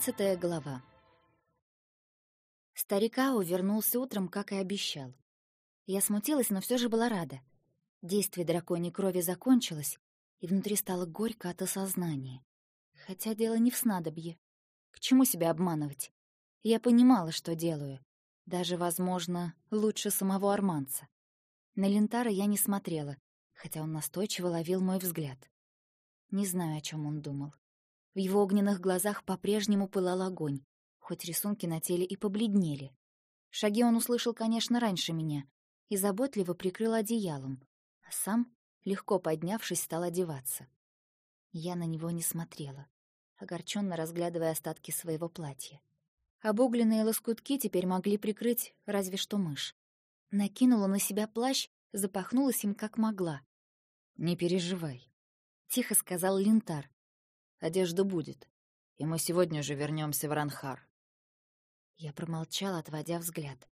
Тринадцатая глава. Старика увернулся утром, как и обещал. Я смутилась, но все же была рада. Действие драконьей крови закончилось, и внутри стало горько от осознания. Хотя дело не в снадобье. К чему себя обманывать? Я понимала, что делаю. Даже, возможно, лучше самого арманца. На Лентара я не смотрела, хотя он настойчиво ловил мой взгляд. Не знаю, о чем он думал. В его огненных глазах по-прежнему пылал огонь, хоть рисунки на теле и побледнели. Шаги он услышал, конечно, раньше меня, и заботливо прикрыл одеялом, а сам, легко поднявшись, стал одеваться. Я на него не смотрела, огорченно разглядывая остатки своего платья. Обугленные лоскутки теперь могли прикрыть разве что мышь. Накинула на себя плащ, запахнулась им как могла. «Не переживай», — тихо сказал Линтар, Одежда будет, и мы сегодня же вернемся в Ранхар. Я промолчал, отводя взгляд.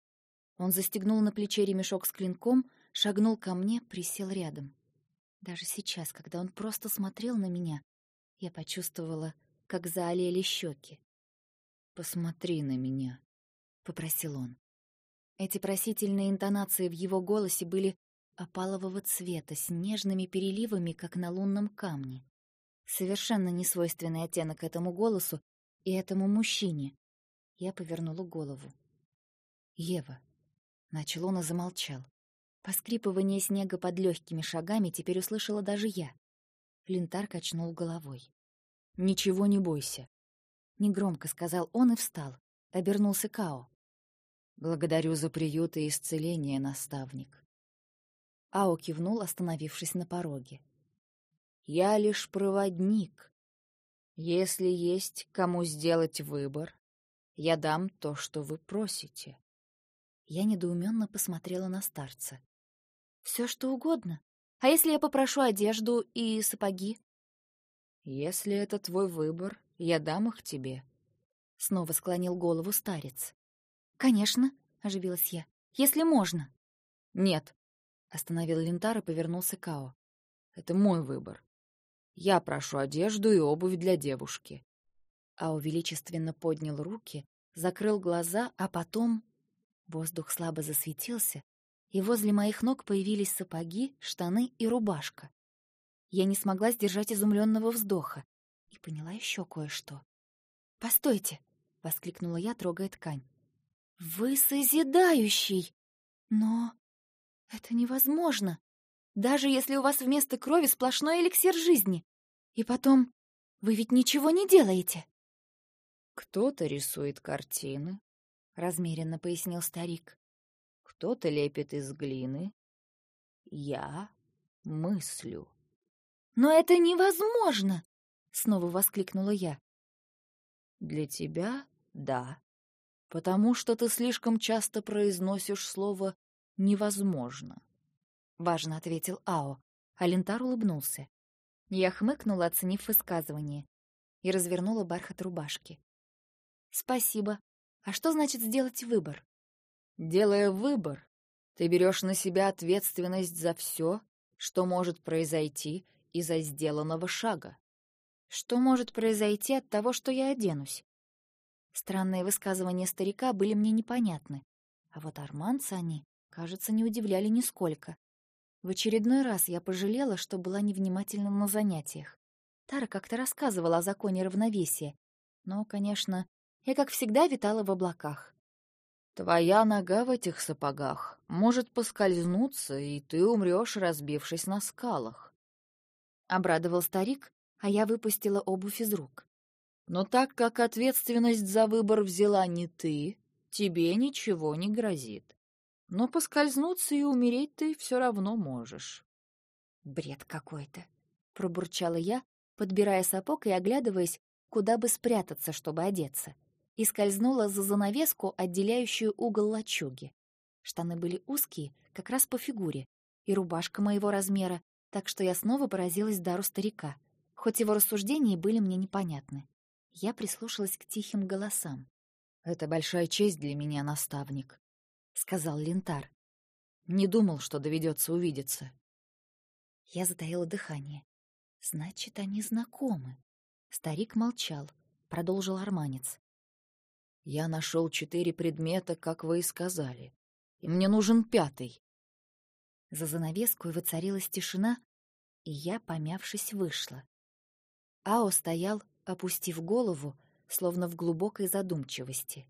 Он застегнул на плече ремешок с клинком, шагнул ко мне, присел рядом. Даже сейчас, когда он просто смотрел на меня, я почувствовала, как заолели щеки. «Посмотри на меня», — попросил он. Эти просительные интонации в его голосе были опалового цвета с нежными переливами, как на лунном камне. Совершенно несвойственный оттенок этому голосу и этому мужчине. Я повернула голову. «Ева», — начал он и замолчал. Поскрипывание снега под легкими шагами теперь услышала даже я. Линтар качнул головой. «Ничего не бойся», — негромко сказал он и встал. Обернулся Као. «Благодарю за приют и исцеление, наставник». Ао кивнул, остановившись на пороге. Я лишь проводник. Если есть кому сделать выбор, я дам то, что вы просите. Я недоуменно посмотрела на старца. Все что угодно. А если я попрошу одежду и сапоги? Если это твой выбор, я дам их тебе. Снова склонил голову старец. Конечно, оживилась я. Если можно. Нет, остановил Лентар и повернулся к Ао. Это мой выбор. Я прошу одежду и обувь для девушки. Ау величественно поднял руки, закрыл глаза, а потом... Воздух слабо засветился, и возле моих ног появились сапоги, штаны и рубашка. Я не смогла сдержать изумленного вздоха и поняла еще кое-что. «Постойте!» — воскликнула я, трогая ткань. «Вы созидающий! Но это невозможно! Даже если у вас вместо крови сплошной эликсир жизни. И потом, вы ведь ничего не делаете. Кто-то рисует картины, размеренно пояснил старик. Кто-то лепит из глины. Я мыслю. Но это невозможно, снова воскликнула я. Для тебя да, потому что ты слишком часто произносишь слово невозможно. — важно ответил Ао. Алентар улыбнулся. Я хмыкнула, оценив высказывание, и развернула бархат рубашки. «Спасибо. А что значит сделать выбор?» «Делая выбор, ты берешь на себя ответственность за все, что может произойти из-за сделанного шага. Что может произойти от того, что я оденусь?» Странные высказывания старика были мне непонятны, а вот арманцы они, кажется, не удивляли нисколько. В очередной раз я пожалела, что была невнимательна на занятиях. Тара как-то рассказывала о законе равновесия. Но, конечно, я, как всегда, витала в облаках. «Твоя нога в этих сапогах может поскользнуться, и ты умрешь, разбившись на скалах», — обрадовал старик, а я выпустила обувь из рук. «Но так как ответственность за выбор взяла не ты, тебе ничего не грозит но поскользнуться и умереть ты все равно можешь. Бред какой-то, пробурчала я, подбирая сапог и оглядываясь, куда бы спрятаться, чтобы одеться, и скользнула за занавеску, отделяющую угол лачуги. Штаны были узкие, как раз по фигуре, и рубашка моего размера, так что я снова поразилась дару старика, хоть его рассуждения были мне непонятны. Я прислушалась к тихим голосам. «Это большая честь для меня, наставник», — сказал Лентар. «Не думал, что доведется увидеться». Я затаила дыхание. «Значит, они знакомы». Старик молчал, продолжил арманец. «Я нашел четыре предмета, как вы и сказали, и мне нужен пятый». За занавеску воцарилась тишина, и я, помявшись, вышла. Ао стоял, опустив голову, словно в глубокой задумчивости.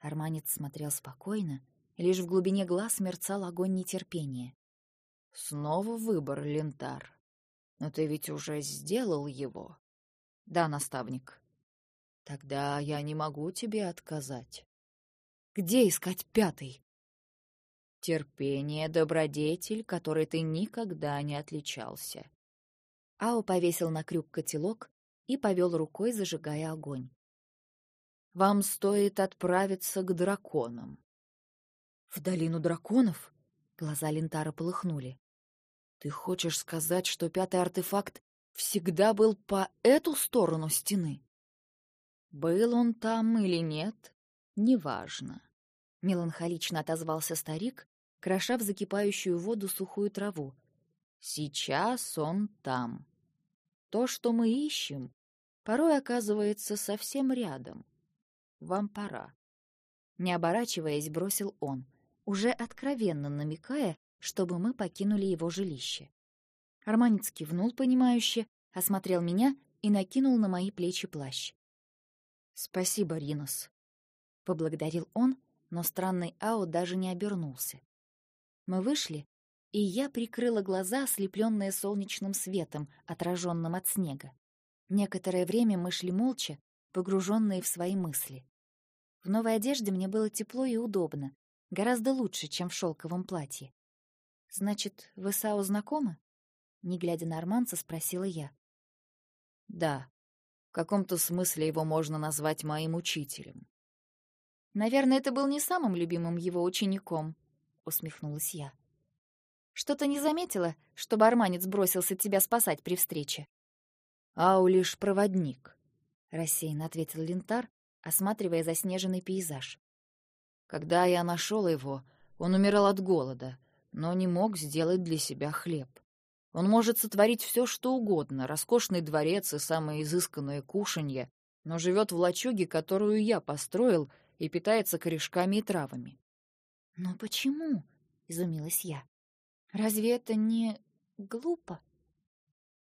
Арманец смотрел спокойно, лишь в глубине глаз мерцал огонь нетерпения. «Снова выбор, Лентар. Но ты ведь уже сделал его». «Да, наставник». «Тогда я не могу тебе отказать». «Где искать пятый?» «Терпение — добродетель, которой ты никогда не отличался». Ао повесил на крюк котелок и повел рукой, зажигая огонь. «Вам стоит отправиться к драконам». «В долину драконов?» Глаза Лентара полыхнули. «Ты хочешь сказать, что пятый артефакт всегда был по эту сторону стены?» «Был он там или нет, неважно», — меланхолично отозвался старик, кроша в закипающую воду сухую траву. «Сейчас он там. То, что мы ищем, порой оказывается совсем рядом. Вам пора». Не оборачиваясь, бросил он — уже откровенно намекая, чтобы мы покинули его жилище. Арманец кивнул, понимающе, осмотрел меня и накинул на мои плечи плащ. «Спасибо, Ринос», — поблагодарил он, но странный Ао даже не обернулся. Мы вышли, и я прикрыла глаза, ослепленные солнечным светом, отраженным от снега. Некоторое время мы шли молча, погруженные в свои мысли. В новой одежде мне было тепло и удобно, Гораздо лучше, чем в шелковом платье. «Значит, вы с Ао знакомы?» Не глядя на арманца, спросила я. «Да. В каком-то смысле его можно назвать моим учителем». «Наверное, это был не самым любимым его учеником», — усмехнулась я. «Что-то не заметила, чтобы арманец бросился тебя спасать при встрече?» «Ау лишь проводник», — рассеянно ответил Лентар, осматривая заснеженный пейзаж. Когда я нашел его, он умирал от голода, но не мог сделать для себя хлеб. Он может сотворить все, что угодно, роскошный дворец и самые изысканные кушанья, но живет в лачуге, которую я построил, и питается корешками и травами. «Но почему?» — изумилась я. «Разве это не глупо?»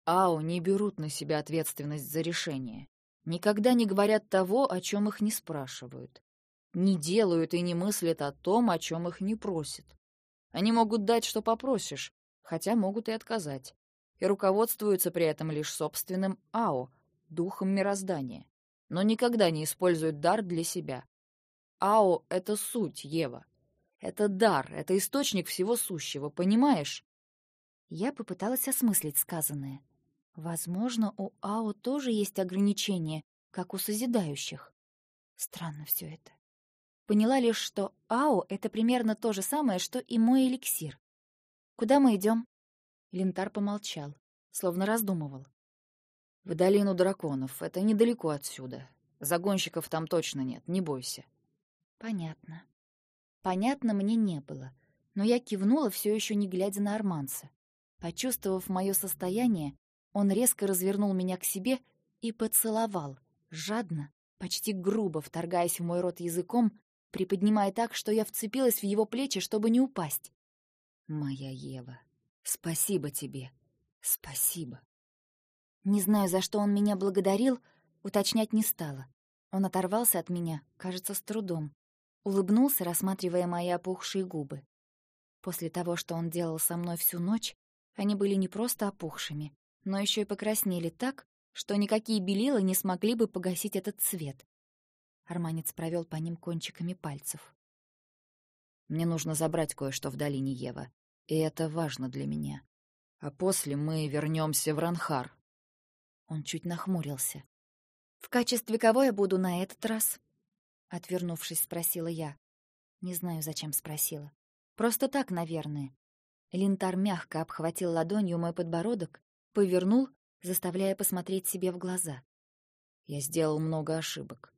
Ау не берут на себя ответственность за решение. Никогда не говорят того, о чем их не спрашивают не делают и не мыслят о том, о чем их не просят. Они могут дать, что попросишь, хотя могут и отказать, и руководствуются при этом лишь собственным АО, духом мироздания, но никогда не используют дар для себя. АО — это суть, Ева. Это дар, это источник всего сущего, понимаешь? Я попыталась осмыслить сказанное. Возможно, у АО тоже есть ограничения, как у созидающих. Странно все это. Поняла лишь, что АО — это примерно то же самое, что и мой эликсир. «Куда мы идем? Лентар помолчал, словно раздумывал. «В долину драконов. Это недалеко отсюда. Загонщиков там точно нет, не бойся». «Понятно». Понятно мне не было, но я кивнула, все еще не глядя на Арманса. Почувствовав мое состояние, он резко развернул меня к себе и поцеловал, жадно, почти грубо вторгаясь в мой рот языком, приподнимая так, что я вцепилась в его плечи, чтобы не упасть. «Моя Ева, спасибо тебе, спасибо». Не знаю, за что он меня благодарил, уточнять не стала. Он оторвался от меня, кажется, с трудом. Улыбнулся, рассматривая мои опухшие губы. После того, что он делал со мной всю ночь, они были не просто опухшими, но еще и покраснели так, что никакие белила не смогли бы погасить этот цвет. Арманец провел по ним кончиками пальцев. «Мне нужно забрать кое-что в долине Ева, и это важно для меня. А после мы вернемся в Ранхар». Он чуть нахмурился. «В качестве кого я буду на этот раз?» Отвернувшись, спросила я. Не знаю, зачем спросила. Просто так, наверное. Линтар мягко обхватил ладонью мой подбородок, повернул, заставляя посмотреть себе в глаза. Я сделал много ошибок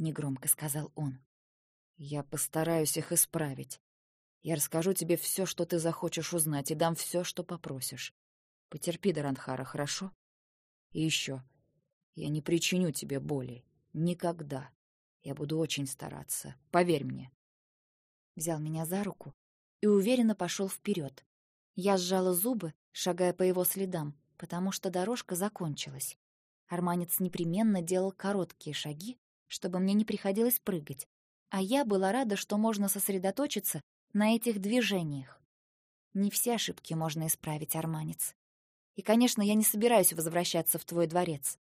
негромко сказал он. Я постараюсь их исправить. Я расскажу тебе все, что ты захочешь узнать, и дам все, что попросишь. Потерпи, Даранхара, хорошо? И еще. Я не причиню тебе боли. Никогда. Я буду очень стараться, поверь мне. Взял меня за руку и уверенно пошел вперед. Я сжала зубы, шагая по его следам, потому что дорожка закончилась. Арманец непременно делал короткие шаги, чтобы мне не приходилось прыгать, а я была рада, что можно сосредоточиться на этих движениях. Не все ошибки можно исправить, Арманец. И, конечно, я не собираюсь возвращаться в твой дворец.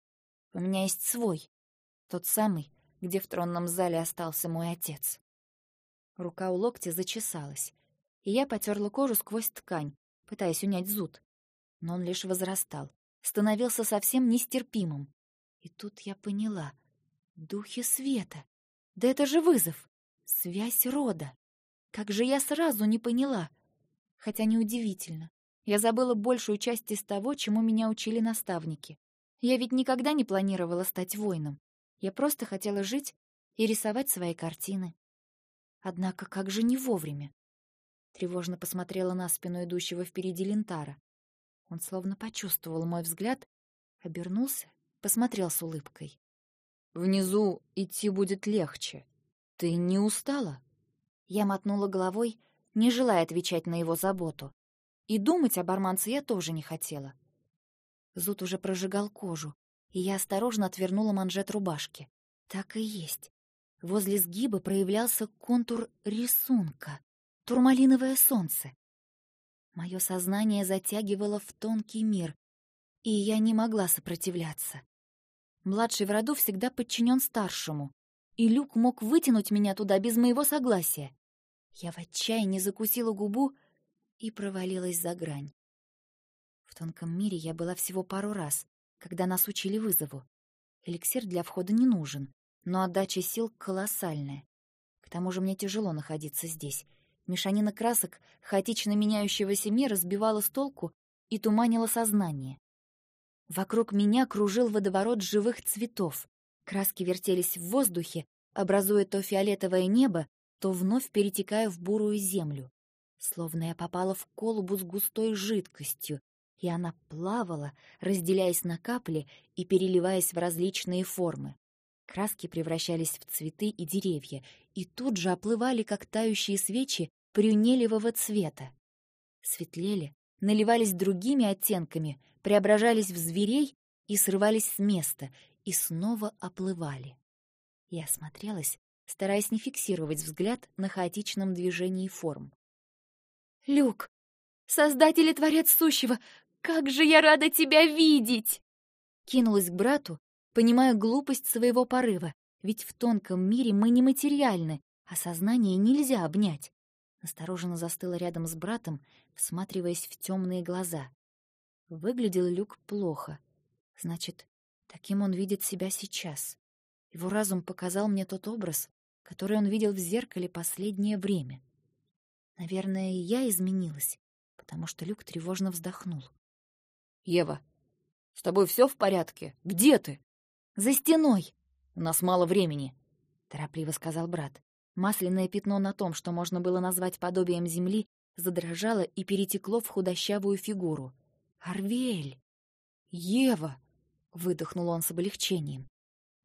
У меня есть свой, тот самый, где в тронном зале остался мой отец. Рука у локтя зачесалась, и я потерла кожу сквозь ткань, пытаясь унять зуд. Но он лишь возрастал, становился совсем нестерпимым. И тут я поняла. Духи света. Да это же вызов. Связь рода. Как же я сразу не поняла. Хотя неудивительно. Я забыла большую часть из того, чему меня учили наставники. Я ведь никогда не планировала стать воином. Я просто хотела жить и рисовать свои картины. Однако как же не вовремя? Тревожно посмотрела на спину идущего впереди Лентара. Он словно почувствовал мой взгляд, обернулся, посмотрел с улыбкой. «Внизу идти будет легче. Ты не устала?» Я мотнула головой, не желая отвечать на его заботу. И думать об арманце я тоже не хотела. Зуд уже прожигал кожу, и я осторожно отвернула манжет рубашки. Так и есть. Возле сгиба проявлялся контур рисунка. Турмалиновое солнце. Мое сознание затягивало в тонкий мир, и я не могла сопротивляться. Младший в роду всегда подчинен старшему, и Люк мог вытянуть меня туда без моего согласия. Я в отчаянии закусила губу и провалилась за грань. В тонком мире я была всего пару раз, когда нас учили вызову. Эликсир для входа не нужен, но отдача сил колоссальная. К тому же мне тяжело находиться здесь. Мешанина красок хаотично меняющегося мира сбивала с толку и туманила сознание. Вокруг меня кружил водоворот живых цветов. Краски вертелись в воздухе, образуя то фиолетовое небо, то вновь перетекая в бурую землю. Словно я попала в колбу с густой жидкостью, и она плавала, разделяясь на капли и переливаясь в различные формы. Краски превращались в цветы и деревья, и тут же оплывали, как тающие свечи, прюнелевого цвета. Светлели, наливались другими оттенками, преображались в зверей и срывались с места, и снова оплывали. Я осмотрелась, стараясь не фиксировать взгляд на хаотичном движении форм. «Люк! Создатель и Творец Сущего! Как же я рада тебя видеть!» Кинулась к брату, понимая глупость своего порыва, ведь в тонком мире мы нематериальны, а сознание нельзя обнять. Настороженно застыла рядом с братом, всматриваясь в темные глаза. Выглядел Люк плохо. Значит, таким он видит себя сейчас. Его разум показал мне тот образ, который он видел в зеркале последнее время. Наверное, и я изменилась, потому что Люк тревожно вздохнул. «Ева, с тобой все в порядке? Где ты?» «За стеной!» «У нас мало времени», — торопливо сказал брат. Масляное пятно на том, что можно было назвать подобием земли, задрожало и перетекло в худощавую фигуру. «Арвель!» «Ева!» — выдохнул он с облегчением.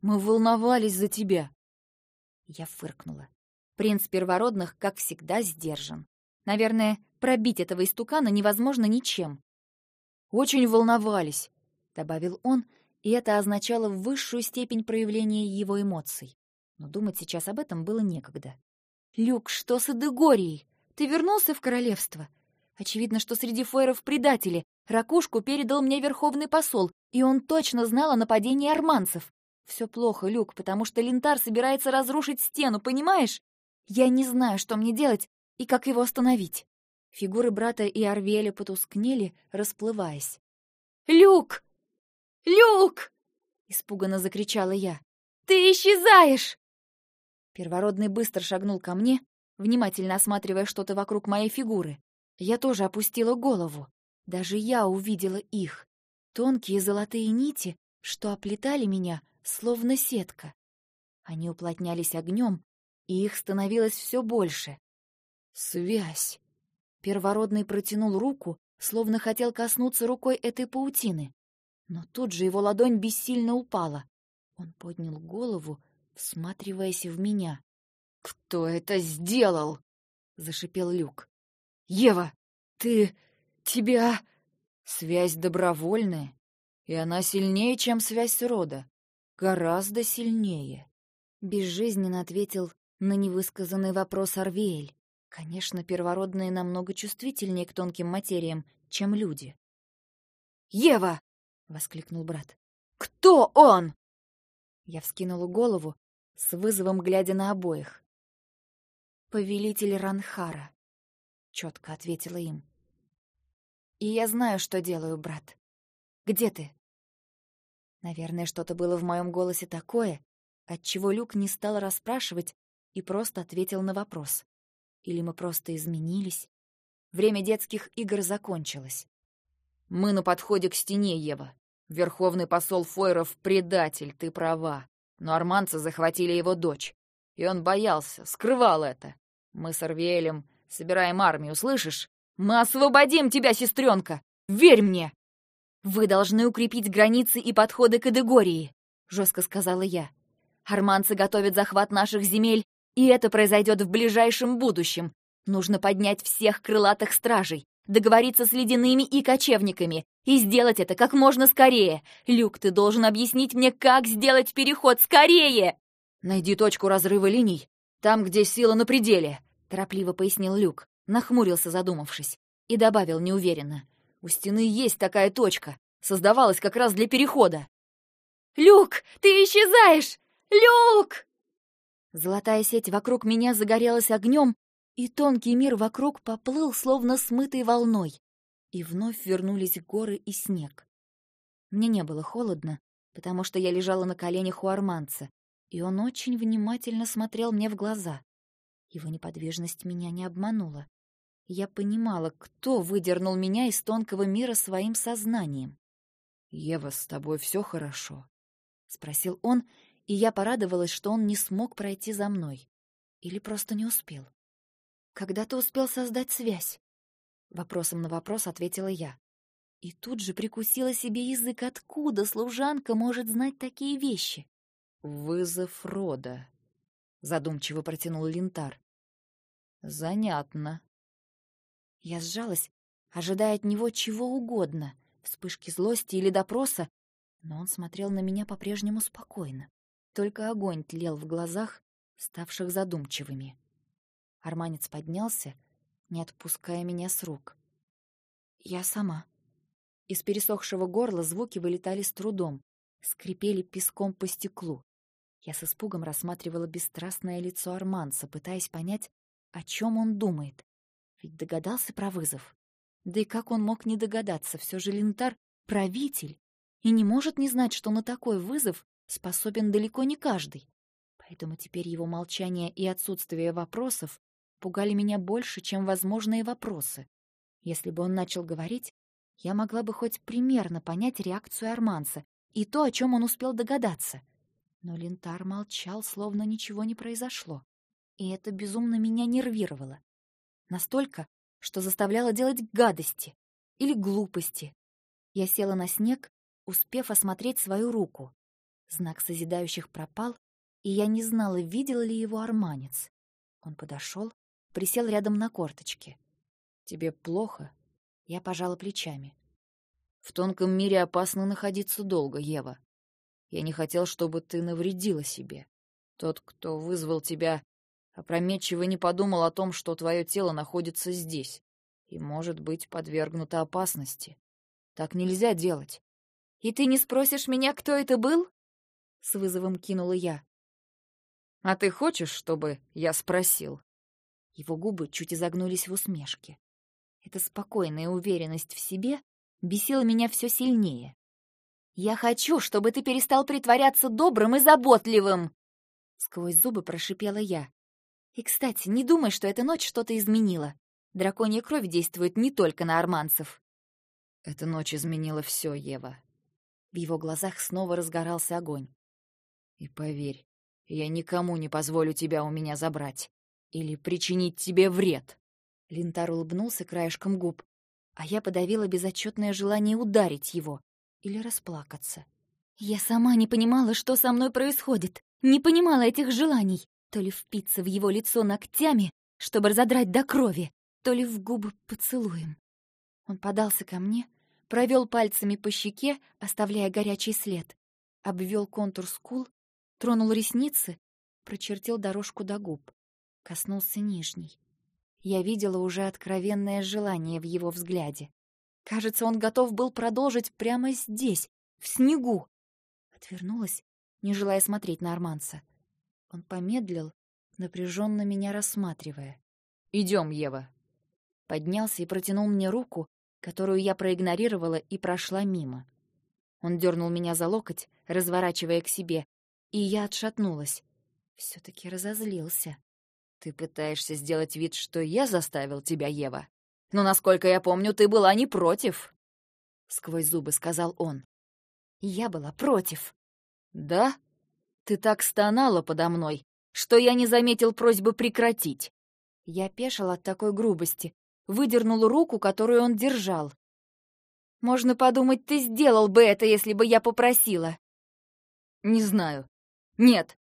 «Мы волновались за тебя!» Я фыркнула. Принц первородных, как всегда, сдержан. Наверное, пробить этого истукана невозможно ничем. «Очень волновались», — добавил он, и это означало высшую степень проявления его эмоций. Но думать сейчас об этом было некогда. «Люк, что с Эдегорией? Ты вернулся в королевство?» Очевидно, что среди фойров предатели. Ракушку передал мне верховный посол, и он точно знал о нападении арманцев. Все плохо, Люк, потому что Лентар собирается разрушить стену, понимаешь? Я не знаю, что мне делать и как его остановить. Фигуры брата и Арвеля потускнели, расплываясь. «Люк! Люк!» — испуганно закричала я. «Ты исчезаешь!» Первородный быстро шагнул ко мне, внимательно осматривая что-то вокруг моей фигуры. Я тоже опустила голову. Даже я увидела их. Тонкие золотые нити, что оплетали меня, словно сетка. Они уплотнялись огнем, и их становилось все больше. Связь. Первородный протянул руку, словно хотел коснуться рукой этой паутины. Но тут же его ладонь бессильно упала. Он поднял голову, всматриваясь в меня. «Кто это сделал?» — зашипел Люк. «Ева, ты... тебя...» «Связь добровольная, и она сильнее, чем связь рода. Гораздо сильнее», — безжизненно ответил на невысказанный вопрос Арвиэль. Конечно, первородные намного чувствительнее к тонким материям, чем люди. «Ева!» — воскликнул брат. «Кто он?» Я вскинула голову, с вызовом глядя на обоих. «Повелитель Ранхара», — четко ответила им. «И я знаю, что делаю, брат. Где ты?» Наверное, что-то было в моем голосе такое, отчего Люк не стал расспрашивать и просто ответил на вопрос. Или мы просто изменились? Время детских игр закончилось. «Мы на подходе к стене, Ева. Верховный посол Фойров — предатель, ты права. Но арманцы захватили его дочь. И он боялся, скрывал это. Мы с Арвиэлем собираем армию, слышишь? Мы освободим тебя, сестренка! Верь мне!» «Вы должны укрепить границы и подходы к Эдегории», — жестко сказала я. «Арманцы готовят захват наших земель и это произойдет в ближайшем будущем. Нужно поднять всех крылатых стражей, договориться с ледяными и кочевниками и сделать это как можно скорее. Люк, ты должен объяснить мне, как сделать переход скорее!» «Найди точку разрыва линий, там, где сила на пределе», — торопливо пояснил Люк, нахмурился, задумавшись, и добавил неуверенно. «У стены есть такая точка, создавалась как раз для перехода». «Люк, ты исчезаешь! Люк!» Золотая сеть вокруг меня загорелась огнем, и тонкий мир вокруг поплыл, словно смытой волной. И вновь вернулись горы и снег. Мне не было холодно, потому что я лежала на коленях у арманца, и он очень внимательно смотрел мне в глаза. Его неподвижность меня не обманула. Я понимала, кто выдернул меня из тонкого мира своим сознанием. «Ева, с тобой все хорошо?» — спросил он, и я порадовалась, что он не смог пройти за мной. Или просто не успел. «Когда ты успел создать связь?» Вопросом на вопрос ответила я. И тут же прикусила себе язык, откуда служанка может знать такие вещи. «Вызов рода», — задумчиво протянул Линтар. «Занятно». Я сжалась, ожидая от него чего угодно, вспышки злости или допроса, но он смотрел на меня по-прежнему спокойно. Только огонь тлел в глазах, ставших задумчивыми. Арманец поднялся, не отпуская меня с рук. Я сама. Из пересохшего горла звуки вылетали с трудом, скрипели песком по стеклу. Я с испугом рассматривала бесстрастное лицо Арманца, пытаясь понять, о чем он думает. Ведь догадался про вызов. Да и как он мог не догадаться, все же Лентар — правитель, и не может не знать, что на такой вызов способен далеко не каждый. Поэтому теперь его молчание и отсутствие вопросов пугали меня больше, чем возможные вопросы. Если бы он начал говорить, я могла бы хоть примерно понять реакцию Арманса и то, о чем он успел догадаться. Но Лентар молчал, словно ничего не произошло. И это безумно меня нервировало. Настолько, что заставляло делать гадости или глупости. Я села на снег, успев осмотреть свою руку. Знак созидающих пропал, и я не знала, видел ли его арманец. Он подошел, присел рядом на корточке. «Тебе плохо?» Я пожала плечами. «В тонком мире опасно находиться долго, Ева. Я не хотел, чтобы ты навредила себе. Тот, кто вызвал тебя, опрометчиво не подумал о том, что твое тело находится здесь и может быть подвергнуто опасности. Так нельзя делать. «И ты не спросишь меня, кто это был?» — с вызовом кинула я. «А ты хочешь, чтобы я спросил?» Его губы чуть изогнулись в усмешке. Эта спокойная уверенность в себе бесила меня все сильнее. «Я хочу, чтобы ты перестал притворяться добрым и заботливым!» Сквозь зубы прошипела я. «И, кстати, не думай, что эта ночь что-то изменила. Драконья кровь действует не только на арманцев». «Эта ночь изменила все, Ева». В его глазах снова разгорался огонь. И поверь, я никому не позволю тебя у меня забрать или причинить тебе вред. Линтар улыбнулся краешком губ, а я подавила безотчетное желание ударить его или расплакаться. Я сама не понимала, что со мной происходит, не понимала этих желаний. То ли впиться в его лицо ногтями, чтобы разодрать до крови, то ли в губы поцелуем. Он подался ко мне, провел пальцами по щеке, оставляя горячий след, обвел контур скул, тронул ресницы, прочертил дорожку до губ, коснулся нижней. Я видела уже откровенное желание в его взгляде. Кажется, он готов был продолжить прямо здесь, в снегу. Отвернулась, не желая смотреть на Арманца. Он помедлил, напряженно меня рассматривая. Идем, Ева. Поднялся и протянул мне руку, которую я проигнорировала и прошла мимо. Он дернул меня за локоть, разворачивая к себе, и я отшатнулась. все таки разозлился. «Ты пытаешься сделать вид, что я заставил тебя, Ева? Но, насколько я помню, ты была не против!» Сквозь зубы сказал он. «Я была против». «Да? Ты так стонала подо мной, что я не заметил просьбы прекратить». Я пешила от такой грубости, выдернул руку, которую он держал. «Можно подумать, ты сделал бы это, если бы я попросила». «Не знаю. Нет.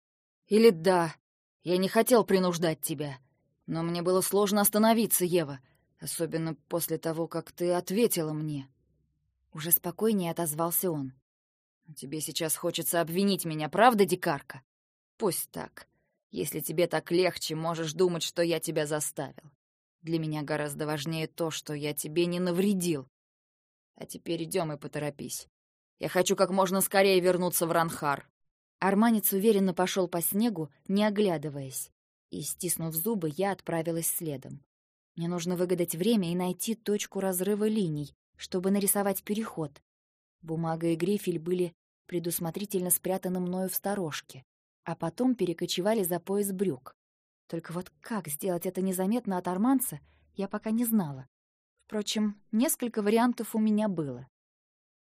Или да. Я не хотел принуждать тебя. Но мне было сложно остановиться, Ева, особенно после того, как ты ответила мне». Уже спокойнее отозвался он. «Тебе сейчас хочется обвинить меня, правда, дикарка? Пусть так. Если тебе так легче, можешь думать, что я тебя заставил. Для меня гораздо важнее то, что я тебе не навредил. А теперь идем и поторопись. Я хочу как можно скорее вернуться в Ранхар. Арманец уверенно пошел по снегу, не оглядываясь. И, стиснув зубы, я отправилась следом. Мне нужно выгадать время и найти точку разрыва линий, чтобы нарисовать переход. Бумага и грифель были предусмотрительно спрятаны мною в сторожке, а потом перекочевали за пояс брюк. Только вот как сделать это незаметно от арманца, я пока не знала. Впрочем, несколько вариантов у меня было.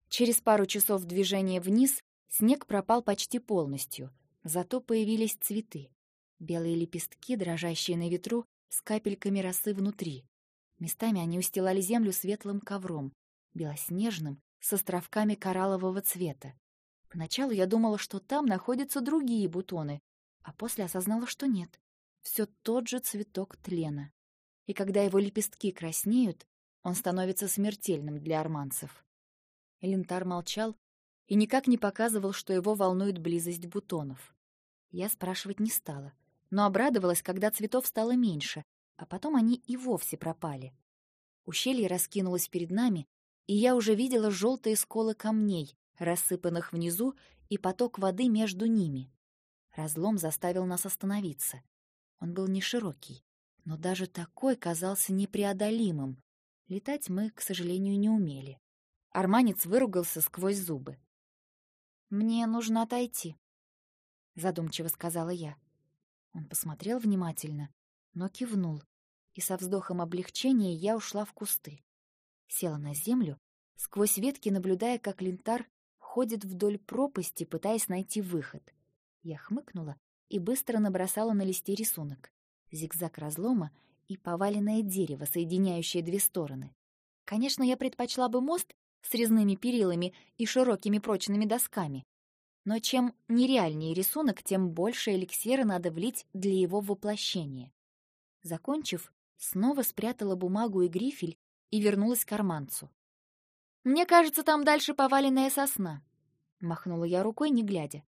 Через пару часов движения вниз снег пропал почти полностью, зато появились цветы. Белые лепестки, дрожащие на ветру, с капельками росы внутри. Местами они устилали землю светлым ковром, белоснежным, с островками кораллового цвета. Поначалу я думала, что там находятся другие бутоны, а после осознала, что нет все тот же цветок тлена. И когда его лепестки краснеют, он становится смертельным для арманцев. Элентар молчал и никак не показывал, что его волнует близость бутонов. Я спрашивать не стала, но обрадовалась, когда цветов стало меньше, а потом они и вовсе пропали. Ущелье раскинулось перед нами, и я уже видела желтые сколы камней, рассыпанных внизу, и поток воды между ними. Разлом заставил нас остановиться. Он был не широкий, но даже такой казался непреодолимым. Летать мы, к сожалению, не умели. Арманец выругался сквозь зубы. «Мне нужно отойти», — задумчиво сказала я. Он посмотрел внимательно, но кивнул, и со вздохом облегчения я ушла в кусты. Села на землю, сквозь ветки наблюдая, как лентар ходит вдоль пропасти, пытаясь найти выход. Я хмыкнула и быстро набросала на листе рисунок. Зигзаг разлома и поваленное дерево, соединяющее две стороны. Конечно, я предпочла бы мост с резными перилами и широкими прочными досками. Но чем нереальнее рисунок, тем больше эликсира надо влить для его воплощения. Закончив, снова спрятала бумагу и грифель и вернулась к карманцу. «Мне кажется, там дальше поваленная сосна», — махнула я рукой, не глядя.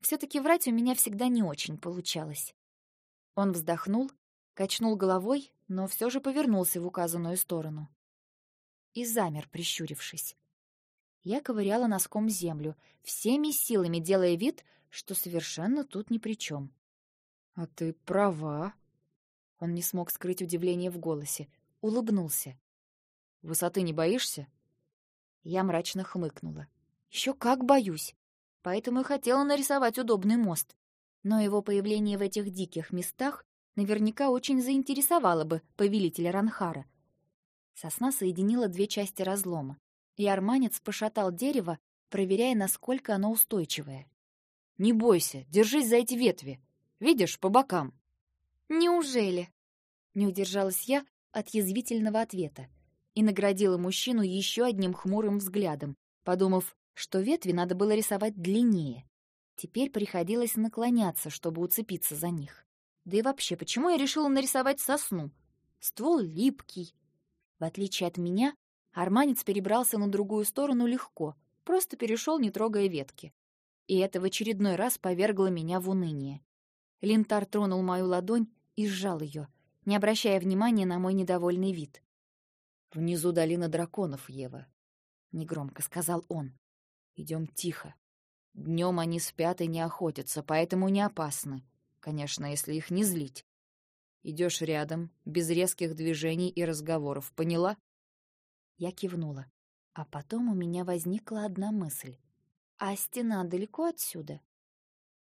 Все-таки врать у меня всегда не очень получалось. Он вздохнул, качнул головой, но все же повернулся в указанную сторону. И замер, прищурившись. Я ковыряла носком землю, всеми силами делая вид, что совершенно тут ни при чем. «А ты права». Он не смог скрыть удивление в голосе, улыбнулся. «Высоты не боишься?» Я мрачно хмыкнула. «Еще как боюсь поэтому и хотела нарисовать удобный мост. Но его появление в этих диких местах наверняка очень заинтересовало бы повелителя Ранхара. Сосна соединила две части разлома, и арманец пошатал дерево, проверяя, насколько оно устойчивое. «Не бойся, держись за эти ветви. Видишь, по бокам». «Неужели?» Не удержалась я от язвительного ответа и наградила мужчину еще одним хмурым взглядом, подумав, что ветви надо было рисовать длиннее. Теперь приходилось наклоняться, чтобы уцепиться за них. Да и вообще, почему я решила нарисовать сосну? Ствол липкий. В отличие от меня, арманец перебрался на другую сторону легко, просто перешел, не трогая ветки. И это в очередной раз повергло меня в уныние. Линтар тронул мою ладонь и сжал ее, не обращая внимания на мой недовольный вид. «Внизу долина драконов, Ева», — негромко сказал он. Идем тихо. Днем они спят и не охотятся, поэтому не опасны. Конечно, если их не злить. Идешь рядом, без резких движений и разговоров, поняла? Я кивнула. А потом у меня возникла одна мысль. А стена далеко отсюда?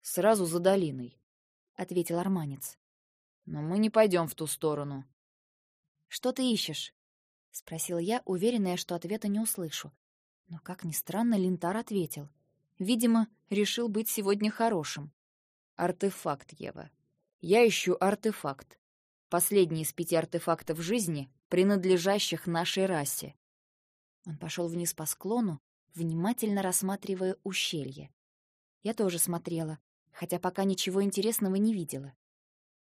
Сразу за долиной, ответил арманец. Но мы не пойдем в ту сторону. Что ты ищешь? Спросила я, уверенная, что ответа не услышу. Но как ни странно, Линтар ответил. Видимо, решил быть сегодня хорошим. Артефакт, Ева. Я ищу артефакт. Последний из пяти артефактов жизни, принадлежащих нашей расе. Он пошел вниз по склону, внимательно рассматривая ущелье. Я тоже смотрела, хотя пока ничего интересного не видела.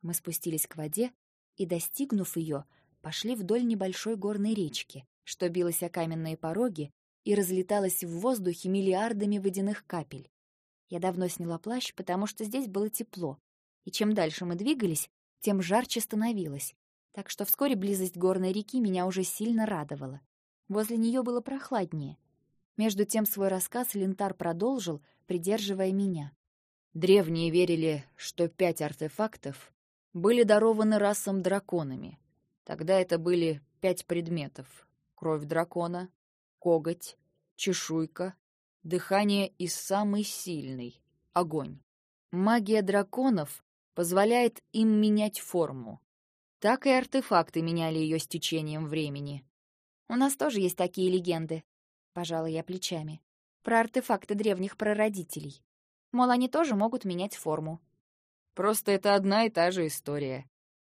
Мы спустились к воде и, достигнув ее, пошли вдоль небольшой горной речки, что билась о каменные пороги и разлеталась в воздухе миллиардами водяных капель. Я давно сняла плащ, потому что здесь было тепло, и чем дальше мы двигались, тем жарче становилось, так что вскоре близость горной реки меня уже сильно радовала. Возле нее было прохладнее. Между тем свой рассказ Лентар продолжил, придерживая меня. Древние верили, что пять артефактов были дарованы расам драконами. Тогда это были пять предметов. Кровь дракона, коготь, чешуйка, дыхание и самый сильный — огонь. Магия драконов позволяет им менять форму. Так и артефакты меняли ее с течением времени. «У нас тоже есть такие легенды», — пожала я плечами, «про артефакты древних прародителей. Мол, они тоже могут менять форму». «Просто это одна и та же история».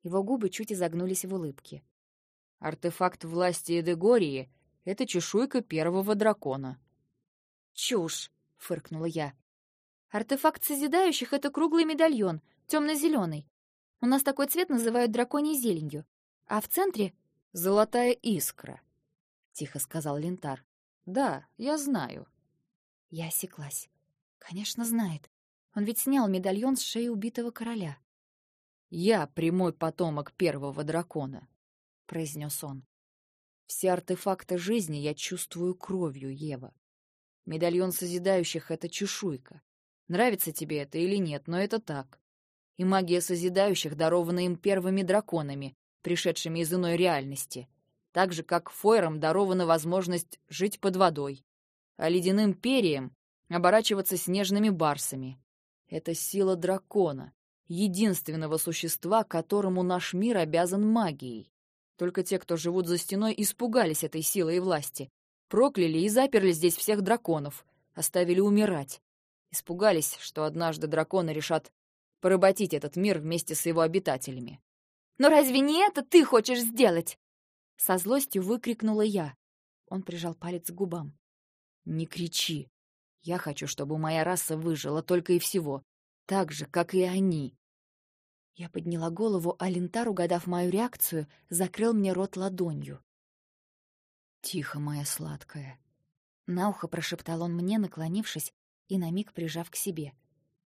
Его губы чуть изогнулись в улыбке. Артефакт власти Эдегории это чешуйка первого дракона. «Чушь!» — фыркнула я. «Артефакт созидающих — это круглый медальон, темно-зеленый. У нас такой цвет называют драконьей зеленью. А в центре — золотая искра», — тихо сказал Лентар. «Да, я знаю». Я осеклась. «Конечно, знает. Он ведь снял медальон с шеи убитого короля». «Я прямой потомок первого дракона», — произнес он. Все артефакты жизни я чувствую кровью, Ева. Медальон созидающих — это чешуйка. Нравится тебе это или нет, но это так. И магия созидающих дарована им первыми драконами, пришедшими из иной реальности. Так же, как Фойрам дарована возможность жить под водой, а ледяным перьям — оборачиваться снежными барсами. Это сила дракона, единственного существа, которому наш мир обязан магией. Только те, кто живут за стеной, испугались этой силы и власти. Прокляли и заперли здесь всех драконов. Оставили умирать. Испугались, что однажды драконы решат поработить этот мир вместе с его обитателями. «Но разве не это ты хочешь сделать?» Со злостью выкрикнула я. Он прижал палец к губам. «Не кричи. Я хочу, чтобы моя раса выжила только и всего. Так же, как и они. Я подняла голову, а Лентар, угадав мою реакцию, закрыл мне рот ладонью. «Тихо, моя сладкая», — на ухо прошептал он мне, наклонившись и на миг прижав к себе.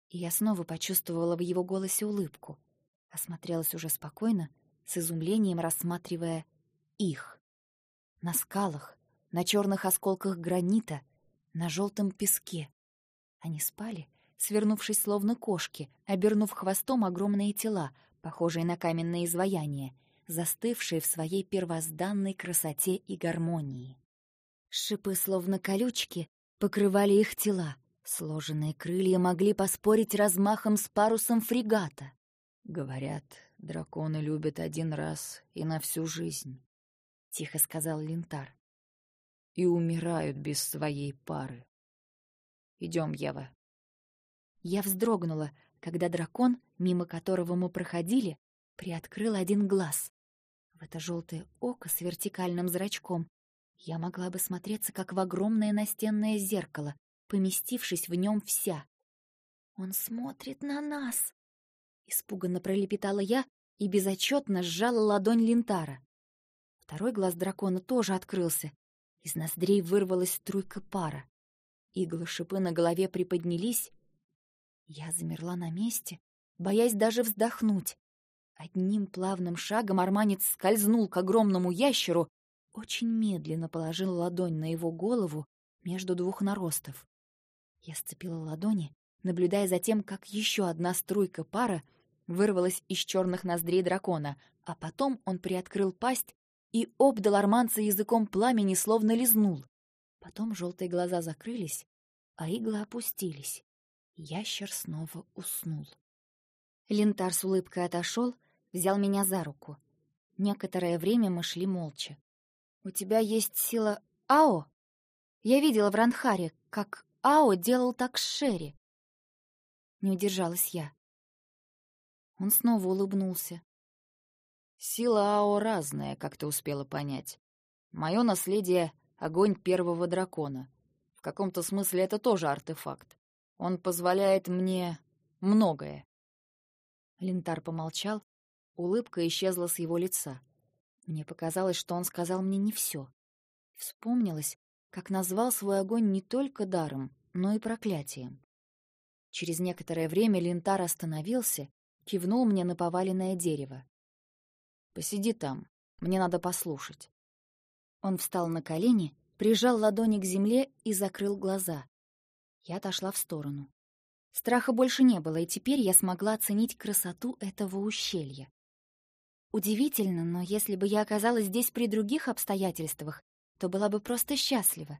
И я снова почувствовала в его голосе улыбку. Осмотрелась уже спокойно, с изумлением рассматривая их. На скалах, на черных осколках гранита, на желтом песке. Они спали — свернувшись словно кошки, обернув хвостом огромные тела, похожие на каменные изваяния, застывшие в своей первозданной красоте и гармонии. Шипы, словно колючки, покрывали их тела. Сложенные крылья могли поспорить размахом с парусом фрегата. «Говорят, драконы любят один раз и на всю жизнь», — тихо сказал Линтар. «И умирают без своей пары. Идем, Ева, я вздрогнула, когда дракон, мимо которого мы проходили, приоткрыл один глаз. В это желтое око с вертикальным зрачком Я могла бы смотреться, как в огромное настенное зеркало, поместившись в нем вся. «Он смотрит на нас!» Испуганно пролепетала я и безотчетно сжала ладонь Линтара. Второй глаз дракона тоже открылся. Из ноздрей вырвалась струйка пара. Иглы шипы на голове приподнялись. Я замерла на месте, боясь даже вздохнуть. Одним плавным шагом арманец скользнул к огромному ящеру, очень медленно положил ладонь на его голову между двух наростов. Я сцепила ладони, наблюдая за тем, как еще одна струйка пара вырвалась из черных ноздрей дракона, а потом он приоткрыл пасть и обдал арманца языком пламени, словно лизнул. Потом желтые глаза закрылись, а иглы опустились. Ящер снова уснул. Лентар с улыбкой отошел, взял меня за руку. Некоторое время мы шли молча. «У тебя есть сила Ао?» Я видела в Ранхаре, как Ао делал так с Шерри. Не удержалась я. Он снова улыбнулся. Сила Ао разная, как ты успела понять. Мое наследие — огонь первого дракона. В каком-то смысле это тоже артефакт. Он позволяет мне многое. Лентар помолчал, улыбка исчезла с его лица. Мне показалось, что он сказал мне не все. Вспомнилось, как назвал свой огонь не только даром, но и проклятием. Через некоторое время Лентар остановился, кивнул мне на поваленное дерево. Посиди там, мне надо послушать. Он встал на колени, прижал ладони к земле и закрыл глаза. Я отошла в сторону. Страха больше не было, и теперь я смогла оценить красоту этого ущелья. Удивительно, но если бы я оказалась здесь при других обстоятельствах, то была бы просто счастлива.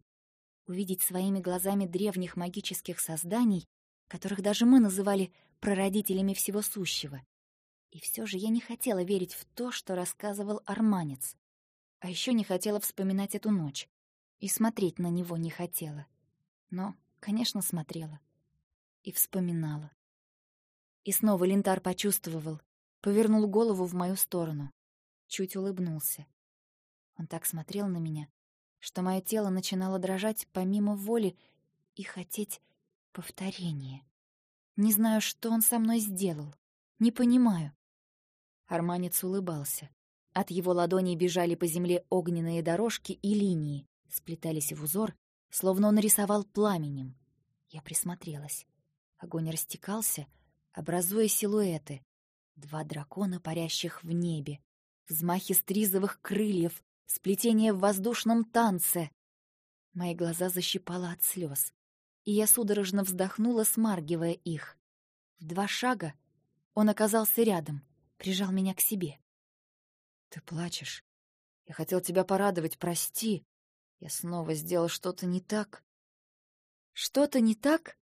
Увидеть своими глазами древних магических созданий, которых даже мы называли прародителями всего сущего, и все же я не хотела верить в то, что рассказывал арманец. А еще не хотела вспоминать эту ночь. И смотреть на него не хотела. Но, конечно, смотрела. И вспоминала. И снова Лентар почувствовал, повернул голову в мою сторону. Чуть улыбнулся. Он так смотрел на меня, что мое тело начинало дрожать помимо воли и хотеть повторения. Не знаю, что он со мной сделал. Не понимаю. Арманец улыбался. От его ладоней бежали по земле огненные дорожки и линии, сплетались в узор, словно он рисовал пламенем. Я присмотрелась. Огонь растекался, образуя силуэты. Два дракона, парящих в небе, взмахи стризовых крыльев, сплетение в воздушном танце. Мои глаза защипало от слез, и я судорожно вздохнула, смаргивая их. В два шага он оказался рядом — прижал меня к себе. «Ты плачешь. Я хотел тебя порадовать, прости. Я снова сделал что-то не так». «Что-то не так?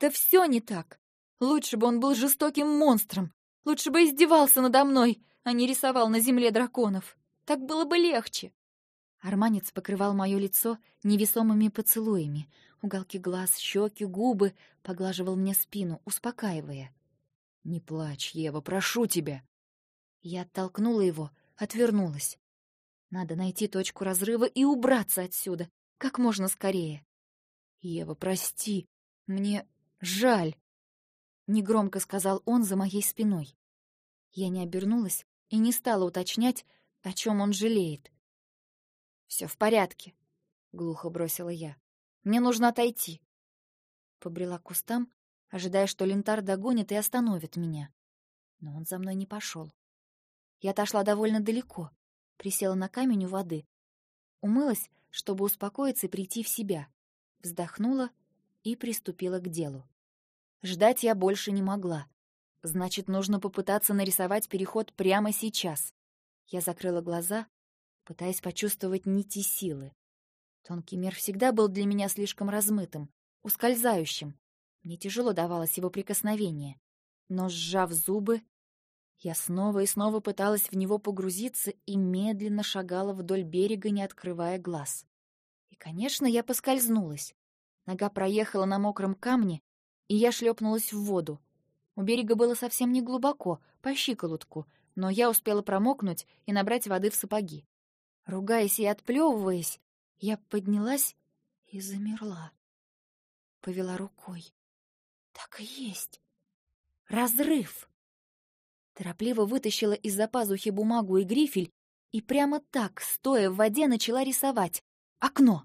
Да все не так. Лучше бы он был жестоким монстром. Лучше бы издевался надо мной, а не рисовал на земле драконов. Так было бы легче». Арманец покрывал мое лицо невесомыми поцелуями. Уголки глаз, щеки, губы поглаживал мне спину, успокаивая. «Не плачь, Ева, прошу тебя!» Я оттолкнула его, отвернулась. Надо найти точку разрыва и убраться отсюда, как можно скорее. «Ева, прости, мне жаль», — негромко сказал он за моей спиной. Я не обернулась и не стала уточнять, о чем он жалеет. «Все в порядке», — глухо бросила я. «Мне нужно отойти». Побрела к кустам, ожидая, что лентар догонит и остановит меня. Но он за мной не пошел. Я отошла довольно далеко, присела на камень у воды. Умылась, чтобы успокоиться и прийти в себя. Вздохнула и приступила к делу. Ждать я больше не могла. Значит, нужно попытаться нарисовать переход прямо сейчас. Я закрыла глаза, пытаясь почувствовать нити силы. Тонкий мир всегда был для меня слишком размытым, ускользающим. Мне тяжело давалось его прикосновение. Но, сжав зубы, я снова и снова пыталась в него погрузиться и медленно шагала вдоль берега, не открывая глаз. И, конечно, я поскользнулась. Нога проехала на мокром камне, и я шлепнулась в воду. У берега было совсем не глубоко, по щиколотку, но я успела промокнуть и набрать воды в сапоги. Ругаясь и отплевываясь, Я поднялась и замерла. Повела рукой. Так и есть. Разрыв. Торопливо вытащила из-за пазухи бумагу и грифель и прямо так, стоя в воде, начала рисовать. Окно.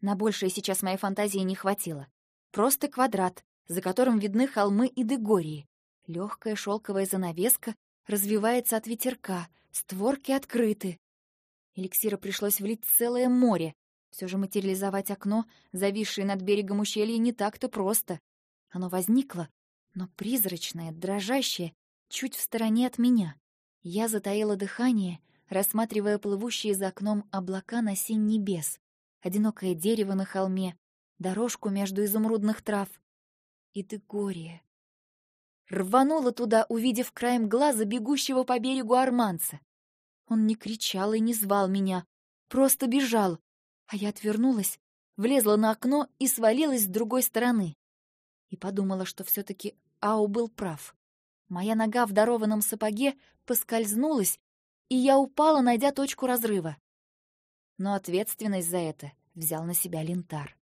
На большее сейчас моей фантазии не хватило. Просто квадрат, за которым видны холмы и дегории. Легкая шелковая занавеска развивается от ветерка, створки открыты. Эликсира пришлось влить целое море. Все же материализовать окно, зависшее над берегом ущелья, не так-то просто. Оно возникло, но призрачное, дрожащее, чуть в стороне от меня. Я затаила дыхание, рассматривая плывущие за окном облака на синь небес, одинокое дерево на холме, дорожку между изумрудных трав и Дегория. Рванула туда, увидев краем глаза бегущего по берегу арманца. Он не кричал и не звал меня, просто бежал, а я отвернулась, влезла на окно и свалилась с другой стороны. И подумала, что все таки Ау был прав. Моя нога в дарованном сапоге поскользнулась, и я упала, найдя точку разрыва. Но ответственность за это взял на себя Лентар.